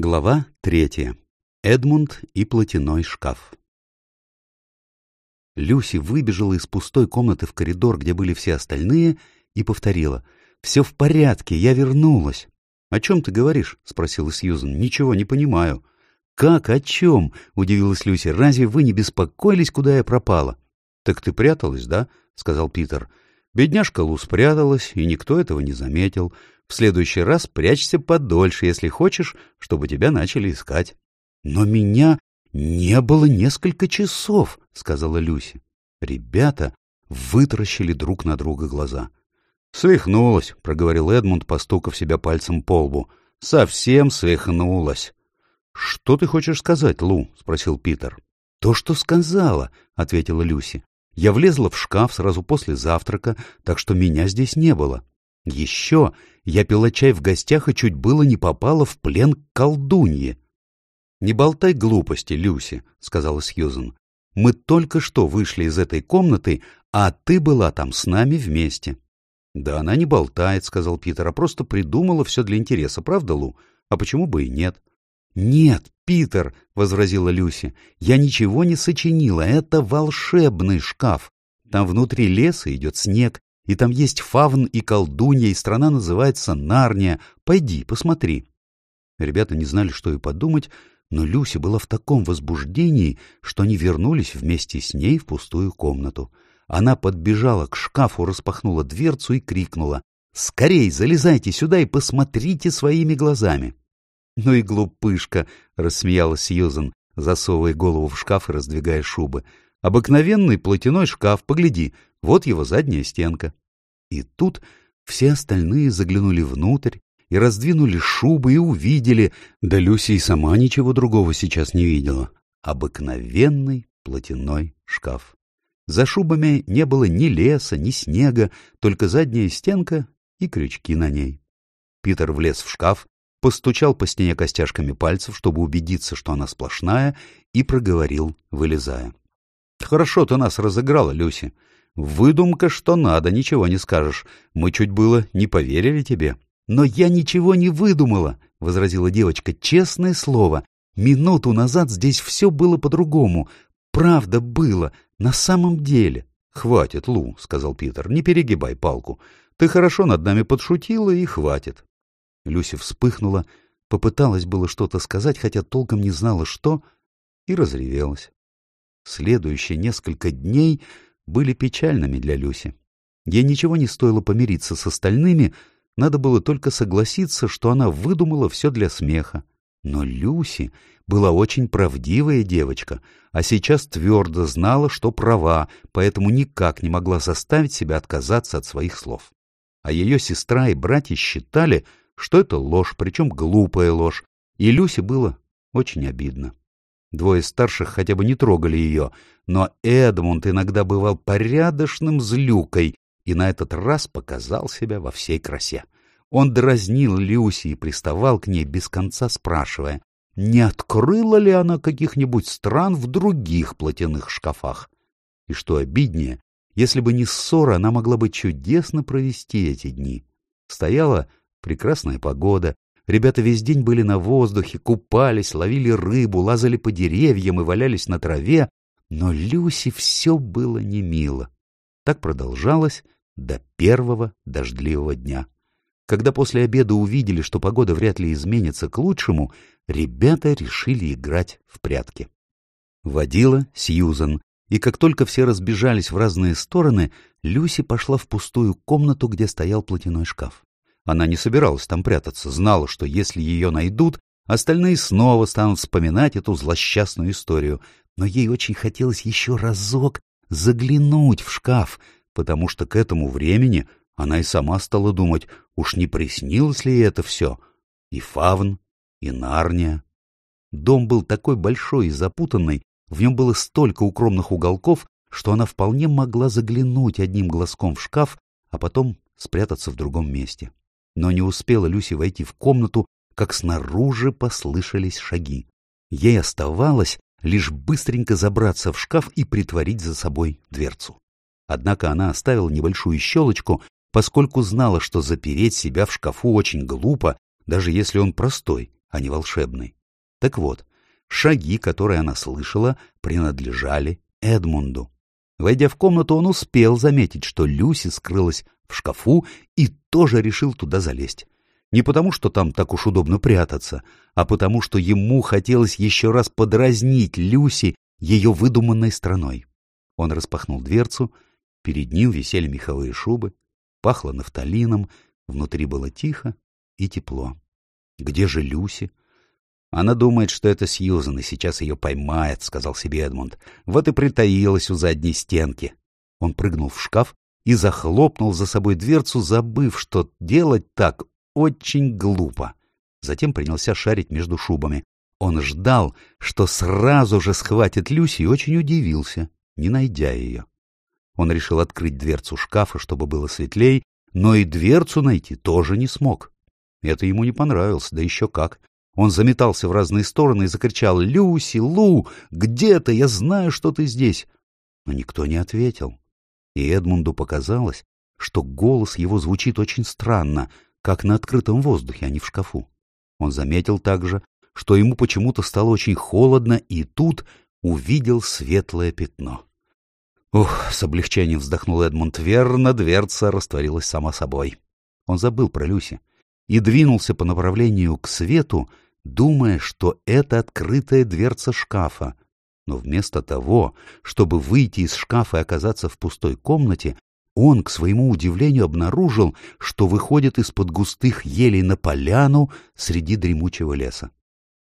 Глава третья. Эдмунд и платяной шкаф. Люси выбежала из пустой комнаты в коридор, где были все остальные, и повторила. «Все в порядке, я вернулась». «О чем ты говоришь?» — спросила Сьюзен. «Ничего не понимаю». «Как о чем?» — удивилась Люси. «Разве вы не беспокоились, куда я пропала?» «Так ты пряталась, да?» — сказал Питер. Бедняжка Лу спряталась, и никто этого не заметил. В следующий раз прячься подольше, если хочешь, чтобы тебя начали искать. — Но меня не было несколько часов, — сказала Люси. Ребята вытаращили друг на друга глаза. — Свихнулась, — проговорил Эдмунд, постукав себя пальцем по лбу. — Совсем свихнулась. — Что ты хочешь сказать, Лу? — спросил Питер. — То, что сказала, — ответила Люси. Я влезла в шкаф сразу после завтрака, так что меня здесь не было. Еще я пила чай в гостях и чуть было не попала в плен к колдунье. — Не болтай глупости, Люси, — сказала Сьюзен. — Мы только что вышли из этой комнаты, а ты была там с нами вместе. — Да она не болтает, — сказал Питер, — а просто придумала все для интереса, правда, Лу? А почему бы и нет? — Нет, Питер, — возразила Люси, — я ничего не сочинила, это волшебный шкаф. Там внутри леса идет снег, и там есть фавн и колдунья, и страна называется Нарния. Пойди, посмотри. Ребята не знали, что и подумать, но Люси была в таком возбуждении, что они вернулись вместе с ней в пустую комнату. Она подбежала к шкафу, распахнула дверцу и крикнула. «Скорей, залезайте сюда и посмотрите своими глазами!» «Ну и глупышка!» — рассмеялась Сьюзан, засовывая голову в шкаф и раздвигая шубы. «Обыкновенный платяной шкаф, погляди, вот его задняя стенка. И тут все остальные заглянули внутрь и раздвинули шубы и увидели, да Люси и сама ничего другого сейчас не видела, обыкновенный платяной шкаф. За шубами не было ни леса, ни снега, только задняя стенка и крючки на ней. Питер влез в шкаф, постучал по стене костяшками пальцев, чтобы убедиться, что она сплошная, и проговорил, вылезая. — Хорошо ты нас разыграла, Люси. Выдумка, что надо, ничего не скажешь. Мы чуть было не поверили тебе. Но я ничего не выдумала, — возразила девочка. Честное слово, минуту назад здесь все было по-другому. Правда было, на самом деле. — Хватит, Лу, — сказал Питер, — не перегибай палку. Ты хорошо над нами подшутила, и хватит. Люся вспыхнула, попыталась было что-то сказать, хотя толком не знала, что, и разревелась. Следующие несколько дней были печальными для Люси. Ей ничего не стоило помириться с остальными, надо было только согласиться, что она выдумала все для смеха. Но Люси была очень правдивая девочка, а сейчас твердо знала, что права, поэтому никак не могла заставить себя отказаться от своих слов. А ее сестра и братья считали, что это ложь, причем глупая ложь, и Люси было очень обидно. Двое старших хотя бы не трогали ее, но Эдмунд иногда бывал порядочным злюкой и на этот раз показал себя во всей красе. Он дразнил Люси и приставал к ней без конца, спрашивая, не открыла ли она каких-нибудь стран в других платяных шкафах. И что обиднее, если бы не ссора, она могла бы чудесно провести эти дни. Стояла прекрасная погода, Ребята весь день были на воздухе, купались, ловили рыбу, лазали по деревьям и валялись на траве, но Люси все было не мило. Так продолжалось до первого дождливого дня. Когда после обеда увидели, что погода вряд ли изменится к лучшему, ребята решили играть в прятки. Водила Сьюзан, и как только все разбежались в разные стороны, Люси пошла в пустую комнату, где стоял платяной шкаф. Она не собиралась там прятаться, знала, что если ее найдут, остальные снова станут вспоминать эту злосчастную историю. Но ей очень хотелось еще разок заглянуть в шкаф, потому что к этому времени она и сама стала думать, уж не приснилось ли это все. И фавн, и нарния. Дом был такой большой и запутанный, в нем было столько укромных уголков, что она вполне могла заглянуть одним глазком в шкаф, а потом спрятаться в другом месте. Но не успела Люси войти в комнату, как снаружи послышались шаги. Ей оставалось лишь быстренько забраться в шкаф и притворить за собой дверцу. Однако она оставила небольшую щелочку, поскольку знала, что запереть себя в шкафу очень глупо, даже если он простой, а не волшебный. Так вот, шаги, которые она слышала, принадлежали Эдмунду. Войдя в комнату, он успел заметить, что Люси скрылась в шкафу и тоже решил туда залезть. Не потому, что там так уж удобно прятаться, а потому, что ему хотелось еще раз подразнить Люси ее выдуманной страной. Он распахнул дверцу, перед ним висели меховые шубы, пахло нафталином, внутри было тихо и тепло. Где же Люси? Она думает, что это Сьюзан, и сейчас ее поймает, — сказал себе Эдмунд. Вот и притаилась у задней стенки. Он прыгнул в шкаф и захлопнул за собой дверцу, забыв, что делать так очень глупо. Затем принялся шарить между шубами. Он ждал, что сразу же схватит Люси, и очень удивился, не найдя ее. Он решил открыть дверцу шкафа, чтобы было светлей, но и дверцу найти тоже не смог. Это ему не понравилось, да еще как. Он заметался в разные стороны и закричал «Люси, Лу, где ты? Я знаю, что ты здесь!» Но никто не ответил. И Эдмунду показалось, что голос его звучит очень странно, как на открытом воздухе, а не в шкафу. Он заметил также, что ему почему-то стало очень холодно, и тут увидел светлое пятно. Ух, с облегчением вздохнул Эдмунд. Верно, дверца растворилась сама собой. Он забыл про Люси и двинулся по направлению к свету, думая, что это открытая дверца шкафа. Но вместо того, чтобы выйти из шкафа и оказаться в пустой комнате, он, к своему удивлению, обнаружил, что выходит из-под густых елей на поляну среди дремучего леса.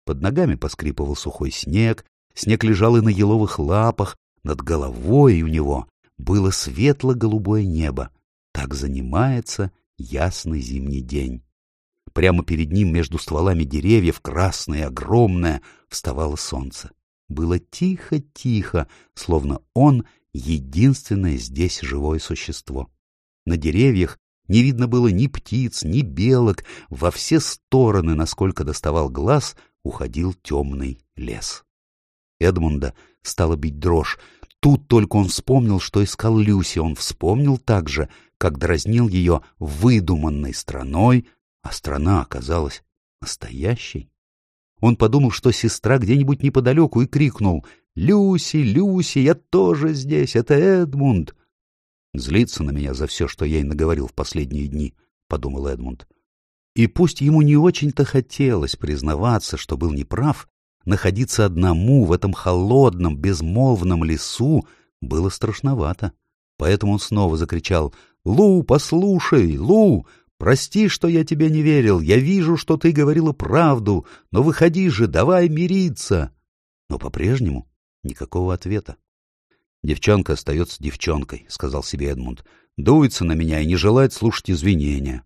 Под ногами поскрипывал сухой снег, снег лежал и на еловых лапах, над головой у него было светло-голубое небо. Так занимается ясный зимний день. Прямо перед ним между стволами деревьев, красное огромное, вставало солнце. Было тихо-тихо, словно он — единственное здесь живое существо. На деревьях не видно было ни птиц, ни белок, во все стороны, насколько доставал глаз, уходил темный лес. Эдмунда стала бить дрожь. Тут только он вспомнил, что искал Люси. Он вспомнил также, как дразнил ее выдуманной страной, а страна оказалась настоящей. Он подумал, что сестра где-нибудь неподалеку, и крикнул «Люси, Люси, я тоже здесь, это Эдмунд!» «Злится на меня за все, что я ей наговорил в последние дни», — подумал Эдмунд. И пусть ему не очень-то хотелось признаваться, что был неправ, находиться одному в этом холодном, безмолвном лесу было страшновато. Поэтому он снова закричал «Лу, послушай, Лу, Прости, что я тебе не верил. Я вижу, что ты говорила правду. Но выходи же, давай мириться. Но по-прежнему никакого ответа. Девчонка остается девчонкой, — сказал себе Эдмунд. Дуется на меня и не желает слушать извинения.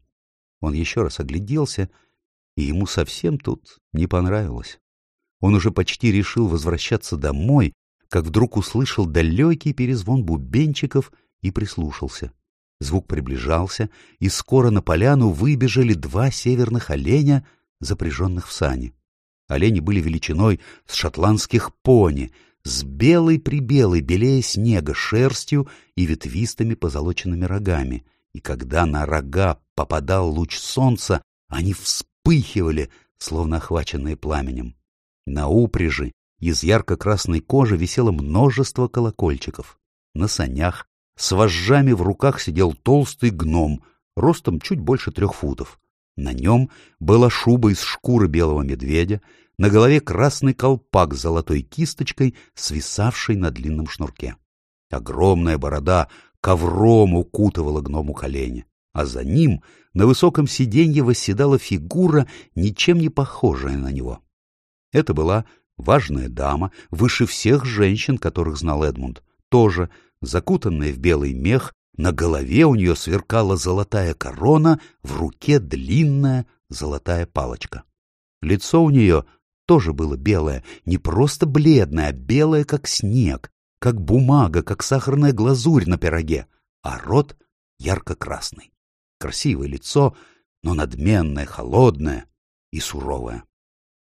Он еще раз огляделся, и ему совсем тут не понравилось. Он уже почти решил возвращаться домой, как вдруг услышал далекий перезвон бубенчиков и прислушался. Звук приближался, и скоро на поляну выбежали два северных оленя, запряженных в сани. Олени были величиной с шотландских пони, с белой-прибелой, белее снега, шерстью и ветвистыми позолоченными рогами, и когда на рога попадал луч солнца, они вспыхивали, словно охваченные пламенем. На упряжи из ярко-красной кожи висело множество колокольчиков. На санях с вожжами в руках сидел толстый гном, ростом чуть больше трех футов. На нем была шуба из шкуры белого медведя, на голове красный колпак с золотой кисточкой, свисавший на длинном шнурке. Огромная борода ковром укутывала гному колени, а за ним на высоком сиденье восседала фигура, ничем не похожая на него. Это была важная дама, выше всех женщин, которых знал Эдмунд, тоже закутанная в белый мех, на голове у нее сверкала золотая корона, в руке длинная золотая палочка. Лицо у нее тоже было белое, не просто бледное, а белое, как снег, как бумага, как сахарная глазурь на пироге, а рот ярко-красный. Красивое лицо, но надменное, холодное и суровое.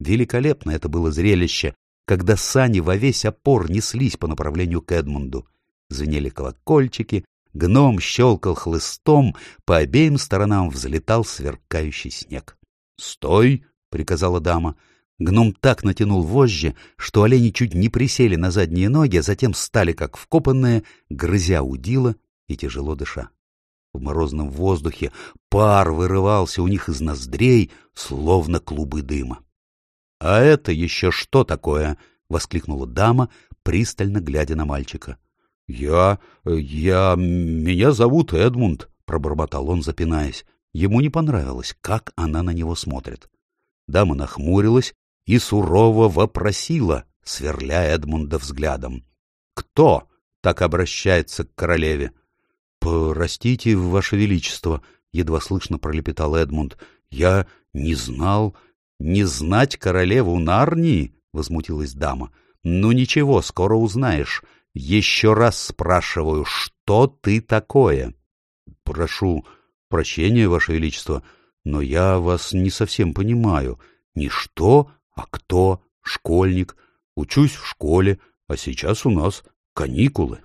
Великолепно это было зрелище, когда сани во весь опор неслись по направлению к Эдмунду звенели колокольчики, гном щелкал хлыстом, по обеим сторонам взлетал сверкающий снег. «Стой!» — приказала дама. Гном так натянул вожжи, что олени чуть не присели на задние ноги, а затем стали как вкопанные, грызя удила и тяжело дыша. В морозном воздухе пар вырывался у них из ноздрей, словно клубы дыма. — А это еще что такое? — воскликнула дама, пристально глядя на мальчика. — Я... я... меня зовут Эдмунд, — пробормотал он, запинаясь. Ему не понравилось, как она на него смотрит. Дама нахмурилась и сурово вопросила, сверля Эдмунда взглядом. — Кто так обращается к королеве? — Простите, Ваше Величество, — едва слышно пролепетал Эдмунд. — Я не знал... — Не знать королеву Нарнии? — возмутилась дама. — Ну ничего, скоро узнаешь. Еще раз спрашиваю, что ты такое? — Прошу прощения, Ваше Величество, но я вас не совсем понимаю. Не что, а кто? Школьник. Учусь в школе, а сейчас у нас каникулы.